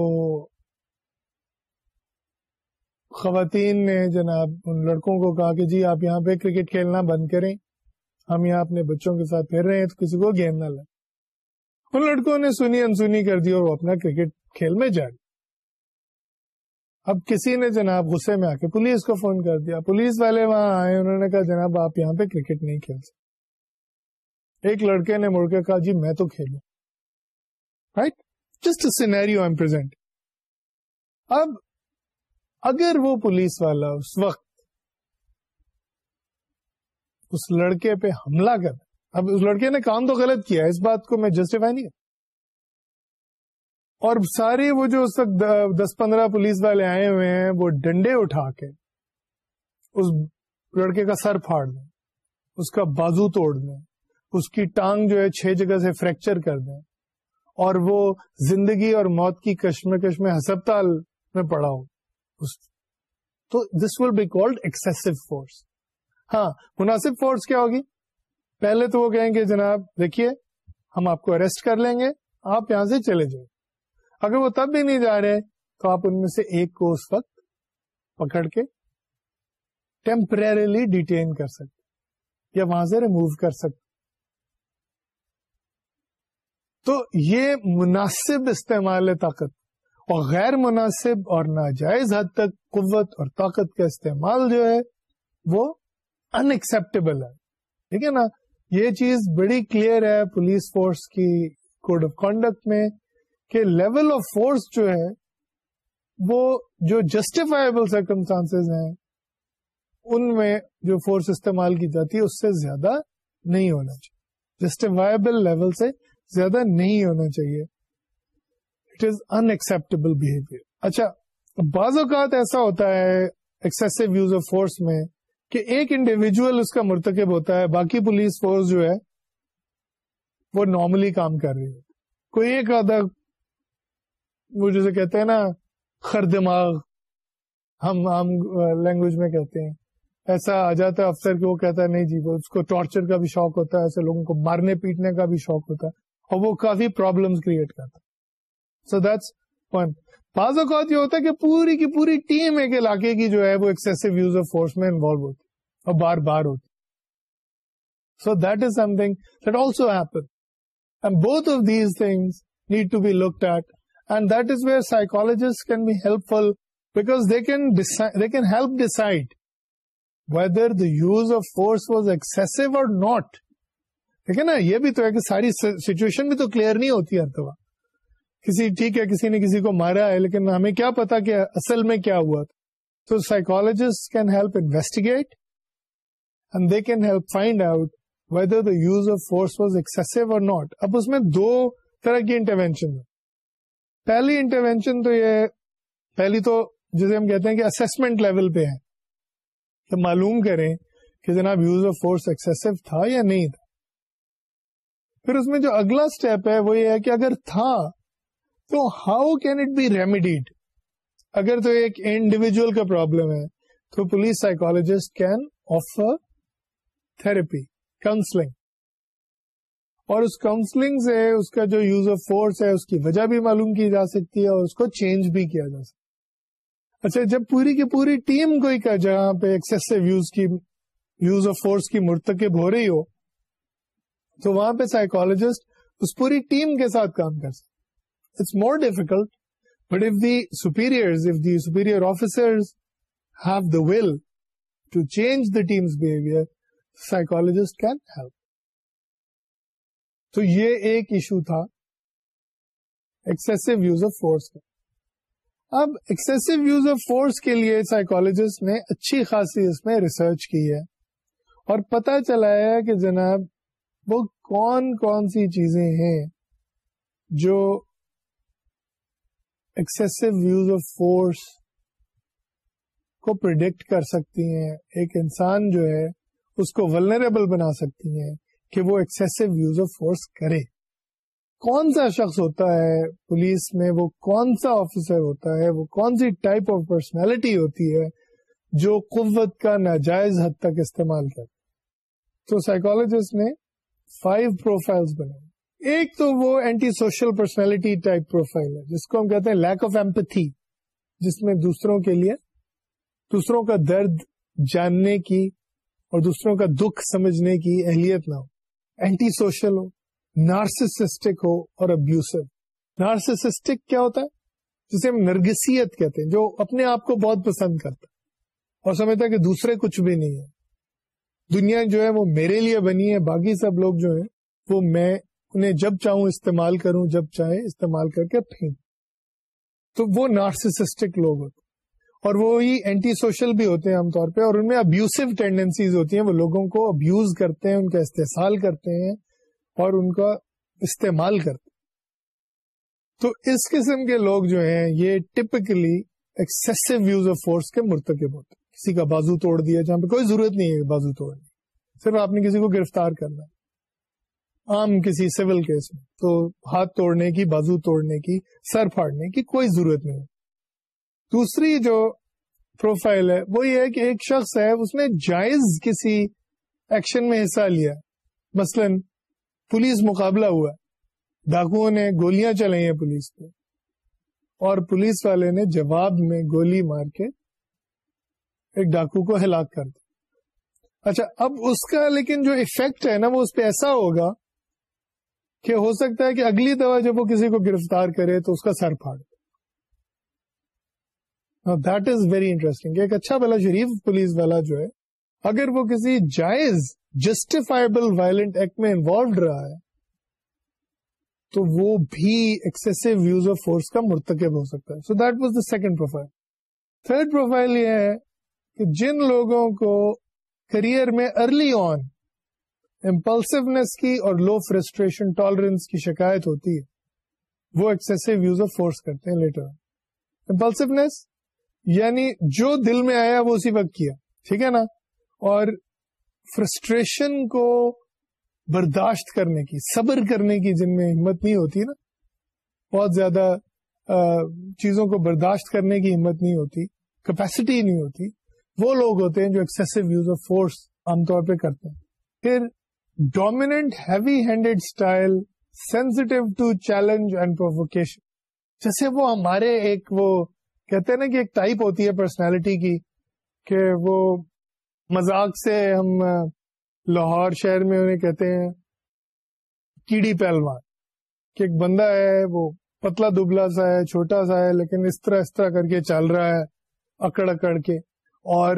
خواتین نے جناب ان لڑکوں کو کہا کہ جی آپ یہاں پہ کرکٹ کھیلنا بند کریں ہم یہاں اپنے بچوں کے ساتھ پھر رہے ہیں تو کسی کو گیند نہ لیں ان لڑکوں نے سنی انسنی کر دی اور وہ اپنا کرکٹ کھیل میں جاری اب کسی نے جناب غصے میں آ کے پولیس کو فون کر دیا پولیس والے وہاں آئے انہوں نے کہا جناب آپ یہاں پہ کرکٹ نہیں کھیل سکتے ایک لڑکے نے مڑ کے کہا جی میں تو کھیلوں رائٹ جسٹ سینیریو پرزینٹ اب اگر وہ پولیس والا اس وقت اس لڑکے پہ حملہ کر اب اس لڑکے نے کام تو غلط کیا اس بات کو میں جسٹیفائی نہیں اور سارے وہ جو اس وقت دس پندرہ پولیس والے آئے ہوئے ہیں وہ ڈنڈے اٹھا کے اس لڑکے کا سر پھاڑ دیں اس کا بازو توڑ دیں اس کی ٹانگ جو ہے چھ جگہ سے فریکچر کر دیں اور وہ زندگی اور موت کی کشمکش میں ہسپتال میں پڑا ہو تو this will be called excessive force ہاں مناسب فورس کیا ہوگی پہلے تو وہ کہیں گے جناب دیکھیے ہم آپ کو اریسٹ کر لیں گے آپ یہاں سے چلے جائیں اگر وہ تب بھی نہیں جا رہے تو آپ ان میں سے ایک کو اس وقت پکڑ کے ٹیمپرلی ڈیٹین کر سکتے یا وہاں سے ریموو کر سکتے تو یہ مناسب استعمال ہے طاقت اور غیر مناسب اور ناجائز حد تک قوت اور طاقت کا استعمال جو ہے وہ ان ایکسپٹیبل ہے ٹھیک ہے نا یہ چیز بڑی کلیئر ہے پولیس فورس کی کوڈ آف کانڈکٹ میں کہ لیول آف فورس جو ہے وہ جو جسٹیفائبل سرکمسٹانس ہیں ان میں جو فورس استعمال کی جاتی ہے اس سے زیادہ نہیں ہونا چاہیے جسٹیفائبل لیول سے زیادہ نہیں ہونا چاہیے اٹ از انکسپٹیبل بہیویئر اچھا بعض اوقات ایسا ہوتا ہے ایکسیسو یوز آف فورس میں کہ ایک انڈیویجل اس کا مرتکب ہوتا ہے باقی پولیس فورس جو ہے وہ نارملی کام کر رہی ہے کوئی ایک آدھا وہ جیسے کہتے ہیں نا خر دماغ ہم عام لینگویج میں کہتے ہیں ایسا آ جاتا ہے افسر کہ وہ کہتا ہے نہیں جی وہ اس کو ٹارچر کا بھی شوق ہوتا ہے ایسے لوگوں کو مارنے پیٹنے کا بھی شوق ہوتا ہے اور وہ کافی پرابلمس کریٹ کرتا سو دیٹس ون بعض اوقات یہ ہوتا ہے کہ پوری کی پوری ٹیم ایک علاقے کی جو ہے وہ ایکسیسو یوز آف فورس میں انوالو ہوتی ہے اور بار بار ہوتی so that is something that also happen both of these things need to be look at and that is where نا یہ بھی تو ساری سچویشن بھی تو کلیئر نہیں ہوتی دفعہ کسی ٹھیک ہے کسی نے کسی کو مارا ہے لیکن ہمیں کیا پتا کہ اصل میں کیا ہوا تھا تو psychologist can help investigate they can help find out whether the use of force was excessive or not اب اس میں دو طرح کی انٹروینشن ہے پہلی انٹروینشن تو یہ پہلی تو جسے ہم کہتے ہیں کہ اسسمنٹ لیول پہ ہے معلوم کریں کہ جناب یوز آف فورس ایکسیسو تھا یا نہیں تھا پھر اس میں جو اگلا اسٹیپ ہے وہ یہ ہے کہ اگر تھا تو how can it be remedied اگر تو ایک انڈیویجل کا پرابلم ہے تو police psychologist can offer therapy counselling اور اس کاؤنسلنگ سے اس کا جو یوز آف فورس ہے اس کی وجہ بھی معلوم کی جا سکتی ہے اور اس کو چینج بھی کیا جا سکتا اچھا جب پوری کی پوری ٹیم کوئی کا جہاں پہ ایکسیسو یوز کی یوز آف فورس کی مرتکب ہو رہی ہو تو وہاں پہ سائیکولوجسٹ اس پوری ٹیم کے ساتھ کام کر سکتے it's more difficult but if superior if the superior officer have the will to change the team's behaviour psychologist can help تو یہ ایک ایشو تھا ایکسیسو یوز آف فورس کا اب ایکسیسو یوز آف فورس کے لیے سائیکولوجسٹ نے اچھی خاصی اس میں ریسرچ کی ہے اور پتا چلا ہے کہ جناب وہ کون کون سی چیزیں ہیں جو ایکسیسو یوز آف فورس کو پرڈکٹ کر سکتی ہیں ایک انسان جو ہے اس کو ولنریبل بنا سکتی ہیں کہ وہ ایکسیسو یوز آف فورس کرے کون سا شخص ہوتا ہے پولیس میں وہ کون سا آفیسر ہوتا ہے وہ کون سی ٹائپ آف پرسنالٹی ہوتی ہے جو قوت کا ناجائز حد تک استعمال کر تو سائیکولوجسٹ نے فائیو پروفائل بنائے ایک تو وہ anti social personality type profile ہے جس کو ہم کہتے ہیں لیک آف ایمپتھی جس میں دوسروں کے لیے دوسروں کا درد جاننے کی اور دوسروں کا دکھ سمجھنے کی اہلیت نہ ہو اینٹی سوشل ہو نارسسٹک ہو اور ابیوسو نارسسٹک کیا ہوتا ہے جسے ہم نرگسیت کہتے ہیں جو اپنے آپ کو بہت پسند کرتا اور سمجھتا ہے کہ دوسرے کچھ بھی نہیں ہے دنیا جو ہے وہ میرے لیے بنی ہے باقی سب لوگ جو ہیں وہ میں انہیں جب چاہوں استعمال کروں جب چاہے استعمال کر کے پھینک تو وہ نارسسٹک لوگ ہوتے اور وہی اینٹی سوشل بھی ہوتے ہیں عام طور پہ اور ان میں ابیوسو ٹینڈنسیز ہوتی ہیں وہ لوگوں کو ابیوز کرتے ہیں ان کا استحصال کرتے ہیں اور ان کا استعمال کرتے ہیں تو اس قسم کے لوگ جو ہیں یہ typically excessive use of force کے مرتکب ہوتے ہیں کسی کا بازو توڑ دیا جہاں پہ کوئی ضرورت نہیں ہے بازو توڑنے صرف آپ نے کسی کو گرفتار کرنا ہے عام کسی سول کیس میں تو ہاتھ توڑنے کی بازو توڑنے کی سر پھاڑنے کی کوئی ضرورت نہیں ہے دوسری جو پروفائل ہے وہ یہ ہے کہ ایک شخص ہے اس نے جائز کسی ایکشن میں حصہ لیا مثلا پولیس مقابلہ ہوا ڈاکو نے گولیاں چلائی ہیں پولیس پہ اور پولیس والے نے جواب میں گولی مار کے ایک ڈاکو کو ہلاک کر دیا اچھا اب اس کا لیکن جو افیکٹ ہے نا وہ اس پہ ایسا ہوگا کہ ہو سکتا ہے کہ اگلی دفعہ جب وہ کسی کو گرفتار کرے تو اس کا سر پھاڑے دیٹ از ویری انٹرسٹنگ ایک اچھا والا شریف پولیس والا جو ہے اگر وہ کسی جائز جسٹیفائبل وائلنٹ ایکٹ میں انوالوڈ رہا ہے تو وہ بھی ایکسیسو یوز آف فورس کا مرتکب ہو سکتا ہے so that was the second profile third profile یہ ہے کہ جن لوگوں کو کریئر میں ارلی آن امپلسونیس کی اور لو فرسٹریشن ٹالرنس کی شکایت ہوتی ہے وہ ایکسیسو یوز آف فورس کرتے ہیں لیٹر امپلسونیس یعنی جو دل میں آیا وہ اسی وقت کیا ٹھیک ہے نا اور فرسٹریشن کو برداشت کرنے کی صبر کرنے کی جن میں ہمت نہیں ہوتی نا بہت زیادہ آ, چیزوں کو برداشت کرنے کی ہمت نہیں ہوتی کیپیسٹی نہیں ہوتی وہ لوگ ہوتے ہیں جو ایکسیسو یوز آف فورس عام طور پہ کرتے ہیں پھر dominant heavy handed style sensitive to challenge and provocation جیسے وہ ہمارے ایک وہ کہتے ہیں نا کہ ایک ٹائپ ہوتی ہے پرسنالٹی کی کہ وہ مزاق سے ہم لاہور شہر میں انہیں کہتے ہیں کیڑی پہلوان کہ ایک بندہ ہے وہ پتلا دبلا سا ہے چھوٹا سا ہے لیکن اس طرح اس طرح کر کے چل رہا ہے اکڑ اکڑ کے اور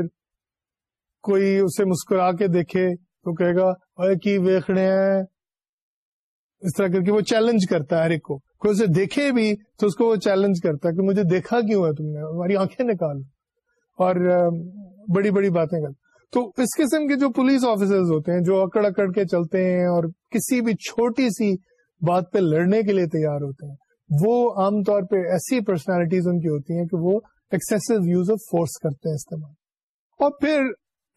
کوئی اسے مسکرا کے دیکھے تو کہے گا ارے کی ہیں اس طرح کر کے وہ چیلنج کرتا ہے ہر ایک کو اسے دیکھے بھی تو اس کو وہ چیلنج کرتا کہ مجھے دیکھا کیوں ہے تم نے ہماری آنکھیں نکال اور بڑی بڑی باتیں کر تو اس قسم کے جو پولیس آفیسرز ہوتے ہیں جو اکڑ اکڑ کے چلتے ہیں اور کسی بھی چھوٹی سی بات پہ لڑنے کے لیے تیار ہوتے ہیں وہ عام طور پہ ایسی پرسنالٹیز ان کی ہوتی ہیں کہ وہ ایکسیسو یوز آف فورس کرتے ہیں استعمال اور پھر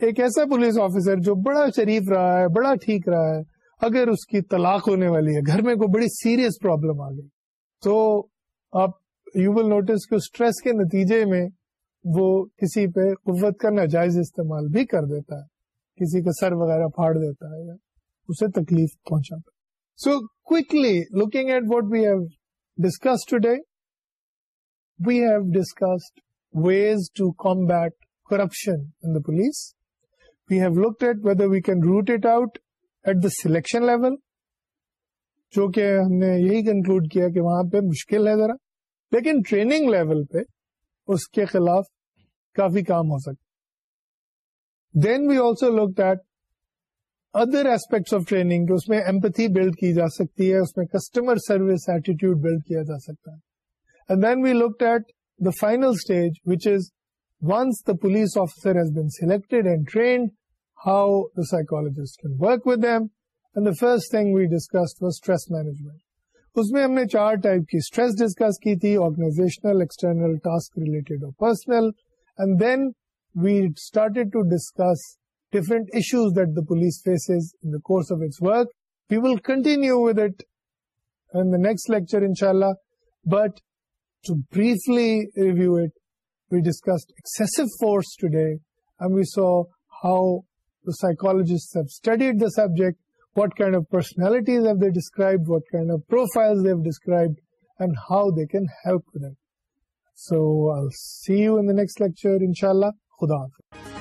ایک ایسا پولیس آفیسر جو بڑا شریف رہا ہے بڑا ٹھیک رہا ہے اگر اس کی طلاق ہونے والی ہے گھر میں کوئی بڑی سیریس پرابلم آ گئی تو آپ یو ول نوٹس کے اسٹریس کے نتیجے میں وہ کسی پہ قوت کا ناجائز استعمال بھی کر دیتا ہے کسی کا سر وغیرہ پھاڑ دیتا ہے یا اسے تکلیف پہنچاتا so quickly looking at what we have discuss today we have discussed ways to combat corruption police we have looked at whether we can root it out at the selection level جو کہ ہم نے یہی conclude کیا کہ وہاں پہ مشکل ہے ذرا لیکن ٹریننگ لیول پہ اس کے خلاف کافی کام ہو سکتا then we also look at other aspects of training اس میں ایمپتھی بلڈ کی جا سکتی ہے اس میں کسٹمر سروس ایٹیٹیوڈ بلڈ کیا جا سکتا ہے look at the final stage is once the police selected and trained how with can work with first and the first we stress management اس میں ہم نے چار ٹائپ کی اسٹریس ڈسکس کی تھی آرگنائزیشنل ایکسٹرنل ٹاسک ریلیٹڈ اور personal and then we started to discuss different issues that the police faces work we will continue with it the next lecture ان شاء اللہ but to briefly review it discuss ایک force today am we saw how psychologist studied subject what can personalities and how they کی